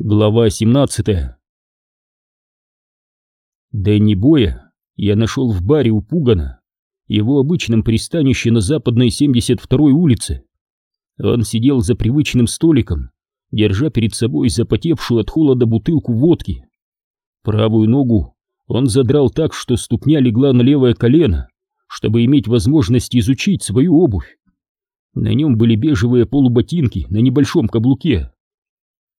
Глава 17 Дэнни Боя я нашел в баре у Пугана, его обычном пристанище на западной 72-й улице. Он сидел за привычным столиком, держа перед собой запотевшую от холода бутылку водки. Правую ногу он задрал так, что ступня легла на левое колено, чтобы иметь возможность изучить свою обувь. На нем были бежевые полуботинки на небольшом каблуке.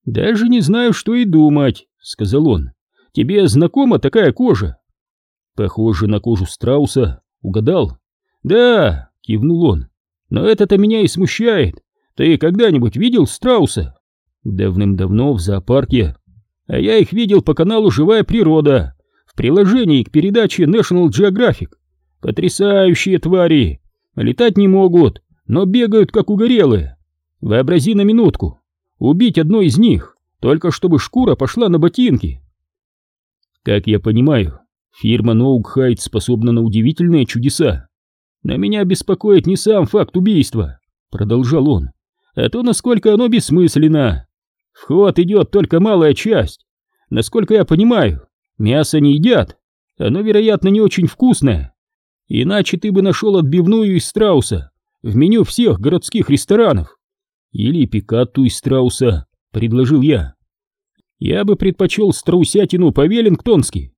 «Даже не знаю, что и думать», — сказал он. «Тебе знакома такая кожа?» «Похоже на кожу страуса. Угадал?» «Да», — кивнул он. «Но это-то меня и смущает. Ты когда-нибудь видел страуса?» «Давным-давно в зоопарке. А я их видел по каналу «Живая природа» в приложении к передаче National Geographic. Потрясающие твари. Летать не могут, но бегают как угорелые. Вообрази на минутку, Убить одно из них, только чтобы шкура пошла на ботинки. Как я понимаю, фирма Ноугхайт способна на удивительные чудеса. Но меня беспокоит не сам факт убийства, продолжал он, а то, насколько оно бессмысленно. Вход идет только малая часть. Насколько я понимаю, мясо не едят. Оно, вероятно, не очень вкусное. Иначе ты бы нашел отбивную из страуса в меню всех городских ресторанов. Или пикатту из страуса, предложил я. Я бы предпочел страусятину по-веллингтонски.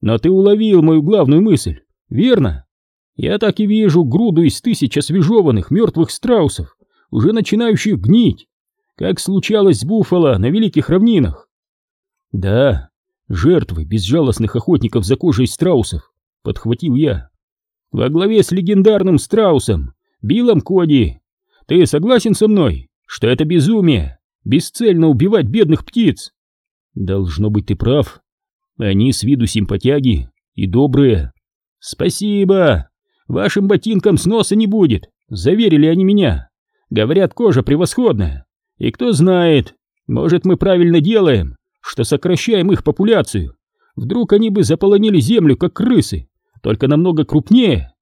Но ты уловил мою главную мысль, верно? Я так и вижу груду из тысяч освежеванных мертвых страусов, уже начинающих гнить, как случалось с Буффало на Великих Равнинах. Да, жертвы безжалостных охотников за кожей страусов, подхватил я. Во главе с легендарным страусом, Биллом Коди. Ты согласен со мной? Что это безумие, бесцельно убивать бедных птиц. Должно быть, ты прав. Они с виду симпатяги и добрые. Спасибо. Вашим ботинкам сноса не будет, заверили они меня. Говорят, кожа превосходная. И кто знает, может, мы правильно делаем, что сокращаем их популяцию. Вдруг они бы заполонили землю, как крысы, только намного крупнее.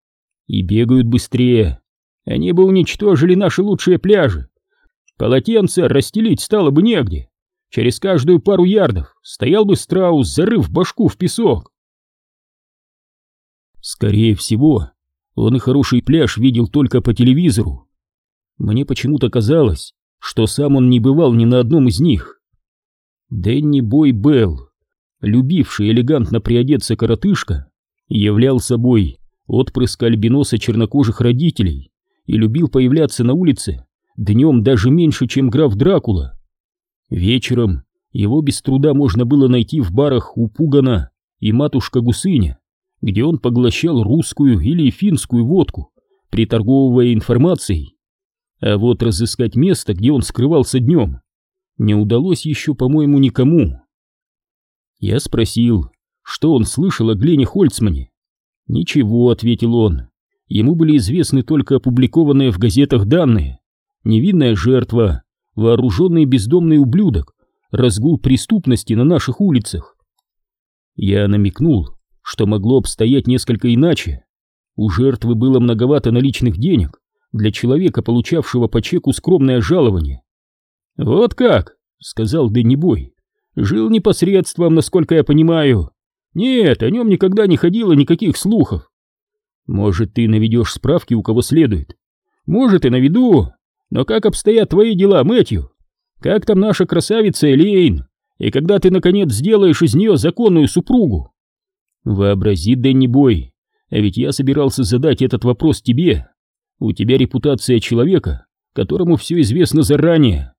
И бегают быстрее. Они бы уничтожили наши лучшие пляжи, Полотенце расстелить стало бы негде. Через каждую пару ярдов стоял бы страус, зарыв башку в песок. Скорее всего, он и хороший пляж видел только по телевизору. Мне почему-то казалось, что сам он не бывал ни на одном из них. Дэнни Бой Белл, любивший элегантно приодеться коротышка, являл собой отпрыск альбиноса чернокожих родителей и любил появляться на улице днем даже меньше, чем граф Дракула. Вечером его без труда можно было найти в барах у Пугана и матушка Гусыня, где он поглощал русскую или финскую водку, приторговывая информацией. А вот разыскать место, где он скрывался днем, не удалось еще, по-моему, никому. Я спросил, что он слышал о Глене Хольцмане. «Ничего», — ответил он, — ему были известны только опубликованные в газетах данные невинная жертва, вооруженный бездомный ублюдок, разгул преступности на наших улицах. Я намекнул, что могло обстоять несколько иначе. У жертвы было многовато наличных денег для человека, получавшего по чеку скромное жалование. «Вот как!» — сказал Дэнни Бой. «Жил непосредством, насколько я понимаю. Нет, о нем никогда не ходило никаких слухов. Может, ты наведешь справки у кого следует? Может, и наведу, но как обстоят твои дела, Мэтью? Как там наша красавица Элейн? И когда ты, наконец, сделаешь из нее законную супругу? Вообрази, Дэнни Бой, а ведь я собирался задать этот вопрос тебе. У тебя репутация человека, которому все известно заранее.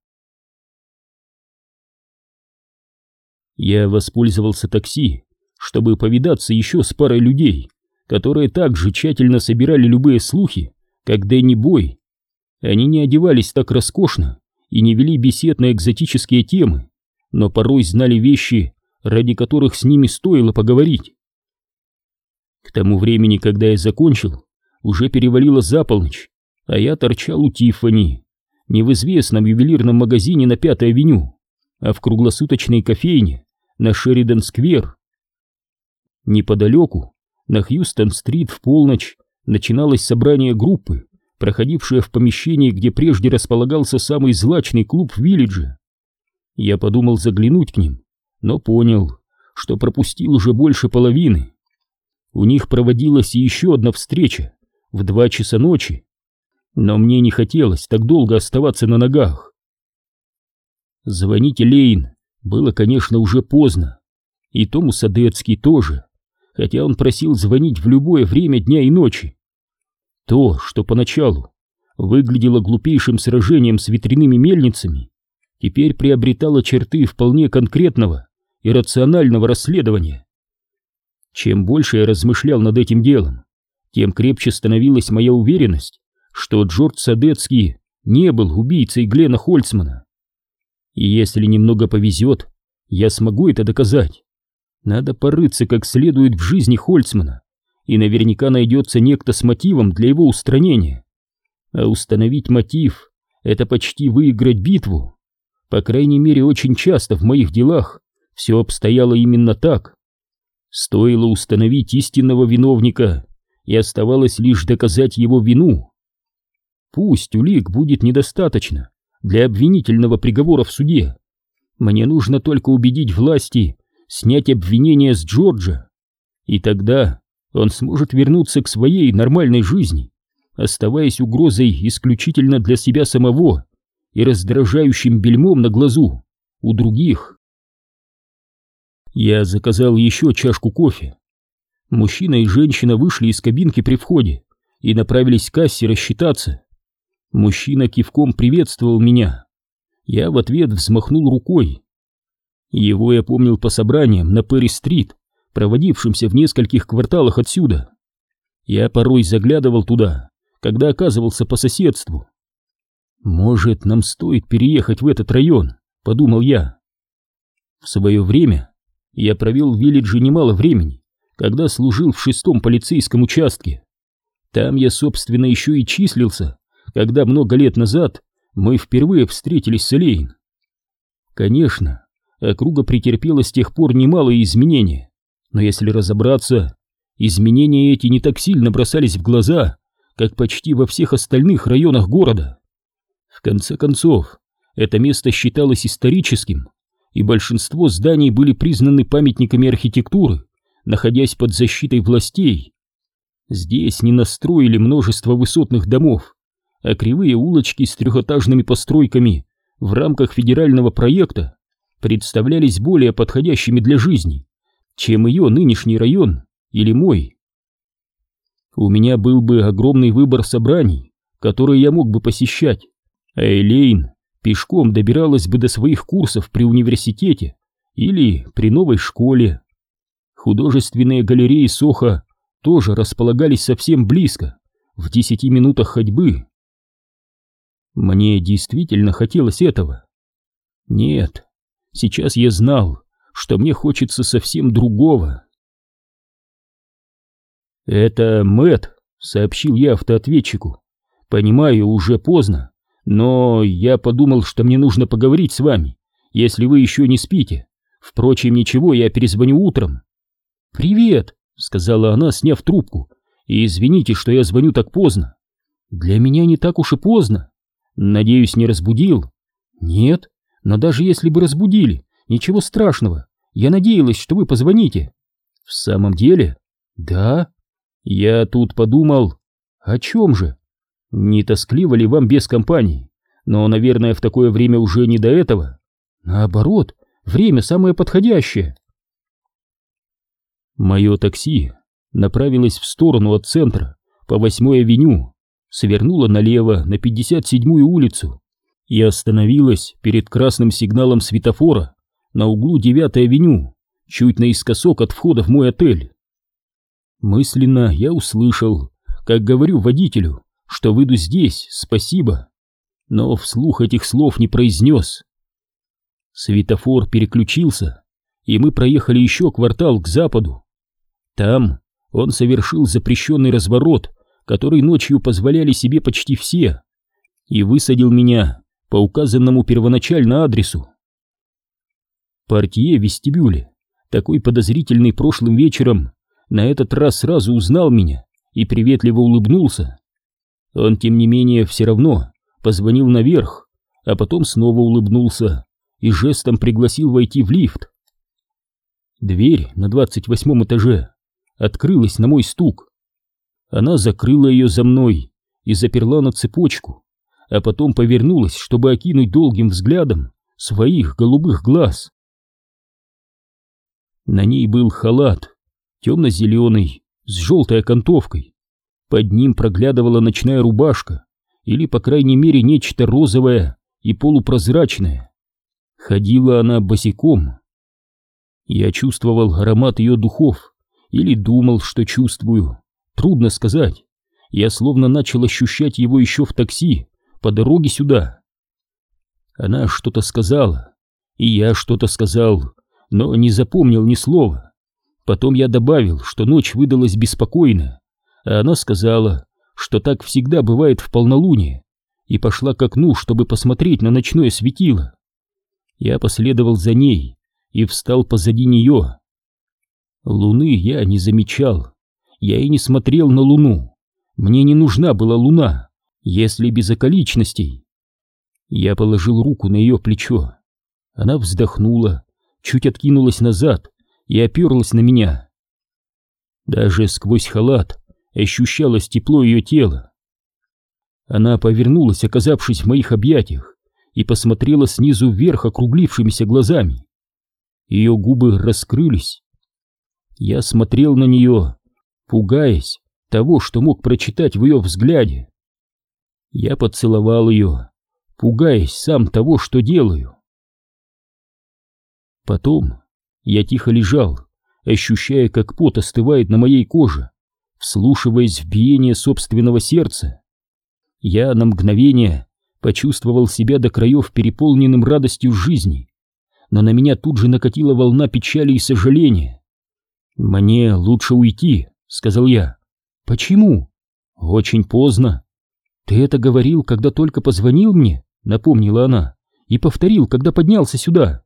Я воспользовался такси, чтобы повидаться еще с парой людей, которые также тщательно собирали любые слухи, как Дэнни Бой они не одевались так роскошно и не вели бесед на экзотические темы, но порой знали вещи, ради которых с ними стоило поговорить. К тому времени, когда я закончил, уже перевалило за полночь, а я торчал у Тиффани, не в известном ювелирном магазине на Пятой авеню, а в круглосуточной кофейне на Шеридан-сквер. Неподалеку, на Хьюстон-стрит в полночь, начиналось собрание группы, проходившая в помещении, где прежде располагался самый злачный клуб в Виллидже. Я подумал заглянуть к ним, но понял, что пропустил уже больше половины. У них проводилась еще одна встреча в два часа ночи, но мне не хотелось так долго оставаться на ногах. Звонить Лейн было, конечно, уже поздно, и Тому Садецкий тоже, хотя он просил звонить в любое время дня и ночи. То, что поначалу выглядело глупейшим сражением с ветряными мельницами, теперь приобретало черты вполне конкретного и рационального расследования. Чем больше я размышлял над этим делом, тем крепче становилась моя уверенность, что Джордж Садецкий не был убийцей Глена Хольцмана. И если немного повезет, я смогу это доказать. Надо порыться как следует в жизни Хольцмана, и наверняка найдется некто с мотивом для его устранения. А установить мотив — это почти выиграть битву. По крайней мере, очень часто в моих делах все обстояло именно так. Стоило установить истинного виновника, и оставалось лишь доказать его вину. Пусть улик будет недостаточно для обвинительного приговора в суде. Мне нужно только убедить власти снять обвинение с Джорджа, и тогда он сможет вернуться к своей нормальной жизни, оставаясь угрозой исключительно для себя самого и раздражающим бельмом на глазу у других. Я заказал еще чашку кофе. Мужчина и женщина вышли из кабинки при входе и направились к кассе рассчитаться. Мужчина кивком приветствовал меня. Я в ответ взмахнул рукой. Его я помнил по собраниям на Перри-стрит, проводившимся в нескольких кварталах отсюда. Я порой заглядывал туда, когда оказывался по соседству. «Может, нам стоит переехать в этот район?» — подумал я. В свое время я провел в Виллидже немало времени, когда служил в шестом полицейском участке. Там я, собственно, еще и числился, когда много лет назад мы впервые встретились с Элейн. Конечно, округа претерпела с тех пор немалые изменения, но если разобраться, изменения эти не так сильно бросались в глаза, как почти во всех остальных районах города. В конце концов, это место считалось историческим, и большинство зданий были признаны памятниками архитектуры, находясь под защитой властей. Здесь не настроили множество высотных домов, а кривые улочки с трехэтажными постройками в рамках федерального проекта представлялись более подходящими для жизни, чем ее нынешний район или мой. У меня был бы огромный выбор собраний, которые я мог бы посещать, а Элейн пешком добиралась бы до своих курсов при университете или при новой школе. Художественные галереи Соха тоже располагались совсем близко, в десяти минутах ходьбы. Мне действительно хотелось этого. Нет, сейчас я знал, что мне хочется совсем другого. «Это Мэт, сообщил я автоответчику. «Понимаю, уже поздно, но я подумал, что мне нужно поговорить с вами, если вы еще не спите. Впрочем, ничего, я перезвоню утром». «Привет», — сказала она, сняв трубку. «И извините, что я звоню так поздно». «Для меня не так уж и поздно. Надеюсь, не разбудил?» «Нет, но даже если бы разбудили, ничего страшного. Я надеялась, что вы позвоните». «В самом деле?» «Да». «Я тут подумал...» «О чем же?» «Не тоскливо ли вам без компании? Но, наверное, в такое время уже не до этого». «Наоборот, время самое подходящее». Мое такси направилось в сторону от центра, по восьмой авеню, свернуло налево на 57-ю улицу и остановилась перед красным сигналом светофора на углу 9-й авеню, чуть наискосок от входа в мой отель. Мысленно я услышал, как говорю водителю, что выйду здесь, спасибо, но вслух этих слов не произнес. Светофор переключился, и мы проехали еще квартал к западу. Там он совершил запрещенный разворот, который ночью позволяли себе почти все, и высадил меня по указанному первоначально адресу. Портье в вестибюле, такой подозрительный прошлым вечером, на этот раз сразу узнал меня и приветливо улыбнулся. Он, тем не менее, все равно позвонил наверх, а потом снова улыбнулся и жестом пригласил войти в лифт. Дверь на двадцать восьмом этаже открылась на мой стук. Она закрыла ее за мной и заперла на цепочку, а потом повернулась, чтобы окинуть долгим взглядом своих голубых глаз. На ней был халат, темно-зеленый, с желтой окантовкой. Под ним проглядывала ночная рубашка, или, по крайней мере, нечто розовое и полупрозрачное. Ходила она босиком. Я чувствовал аромат ее духов, или думал, что чувствую. Трудно сказать. Я словно начал ощущать его еще в такси, по дороге сюда. Она что-то сказала, и я что-то сказал, но не запомнил ни слова. Потом я добавил, что ночь выдалась беспокойная, а она сказала, что так всегда бывает в полнолуние, и пошла к окну, чтобы посмотреть на ночное светило. Я последовал за ней и встал позади нее. Луны я не замечал, я и не смотрел на луну. Мне не нужна была луна, если без околичностей. Я положил руку на ее плечо. Она вздохнула, чуть откинулась назад и оперлась на меня. Даже сквозь халат ощущалось тепло ее тела. Она повернулась, оказавшись в моих объятиях, и посмотрела снизу вверх округлившимися глазами. Ее губы раскрылись. Я смотрел на нее, пугаясь того, что мог прочитать в ее взгляде. Я поцеловал ее, пугаясь сам того, что делаю. Потом я тихо лежал, ощущая, как пот остывает на моей коже, вслушиваясь в биение собственного сердца. Я на мгновение почувствовал себя до краев переполненным радостью жизни, но на меня тут же накатила волна печали и сожаления. «Мне лучше уйти», — сказал я. «Почему?» «Очень поздно». «Ты это говорил, когда только позвонил мне?» — напомнила она. «И повторил, когда поднялся сюда».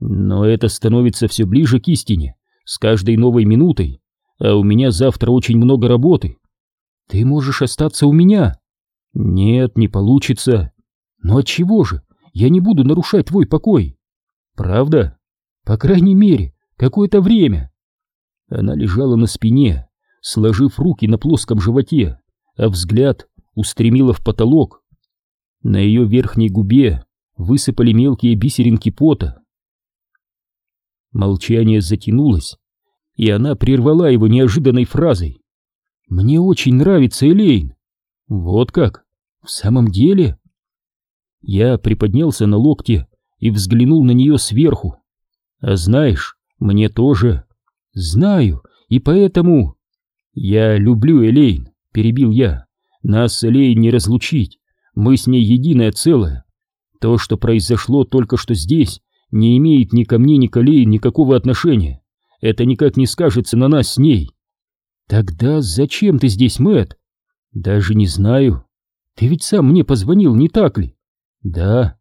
Но это становится все ближе к истине, с каждой новой минутой, а у меня завтра очень много работы. Ты можешь остаться у меня. Нет, не получится. Но от чего же? Я не буду нарушать твой покой. Правда? По крайней мере, какое-то время. Она лежала на спине, сложив руки на плоском животе, а взгляд устремила в потолок. На ее верхней губе высыпали мелкие бисеринки пота. Молчание затянулось, и она прервала его неожиданной фразой. «Мне очень нравится Элейн». «Вот как? В самом деле?» Я приподнялся на локте и взглянул на нее сверху. «А знаешь, мне тоже». «Знаю, и поэтому...» «Я люблю Элейн», — перебил я. «Нас с Элейн не разлучить, мы с ней единое целое. То, что произошло только что здесь, не имеет ни ко мне, ни к Алее никакого отношения. Это никак не скажется на нас с ней. Тогда зачем ты здесь, Мэт? Даже не знаю. Ты ведь сам мне позвонил, не так ли? Да.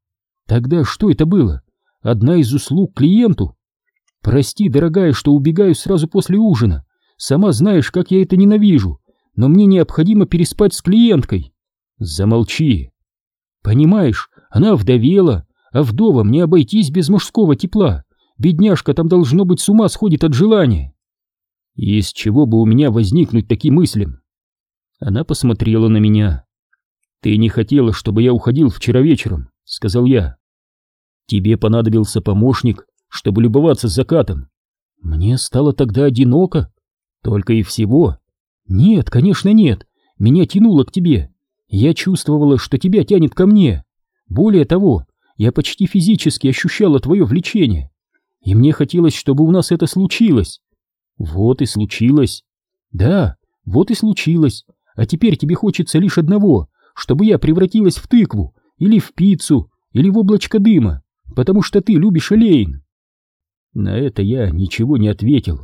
Тогда что это было? Одна из услуг клиенту? Прости, дорогая, что убегаю сразу после ужина. Сама знаешь, как я это ненавижу. Но мне необходимо переспать с клиенткой. Замолчи. Понимаешь, она вдовела, а вдовам не обойтись без мужского тепла. Бедняжка там должно быть с ума сходит от желания. Из чего бы у меня возникнуть таким мыслям? Она посмотрела на меня. Ты не хотела, чтобы я уходил вчера вечером, сказал я. Тебе понадобился помощник, чтобы любоваться закатом. Мне стало тогда одиноко. Только и всего. Нет, конечно, нет. Меня тянуло к тебе. Я чувствовала, что тебя тянет ко мне. Более того, я почти физически ощущала твое влечение, и мне хотелось, чтобы у нас это случилось. Вот и случилось. Да, вот и случилось. А теперь тебе хочется лишь одного, чтобы я превратилась в тыкву, или в пиццу, или в облачко дыма, потому что ты любишь Элейн. На это я ничего не ответил.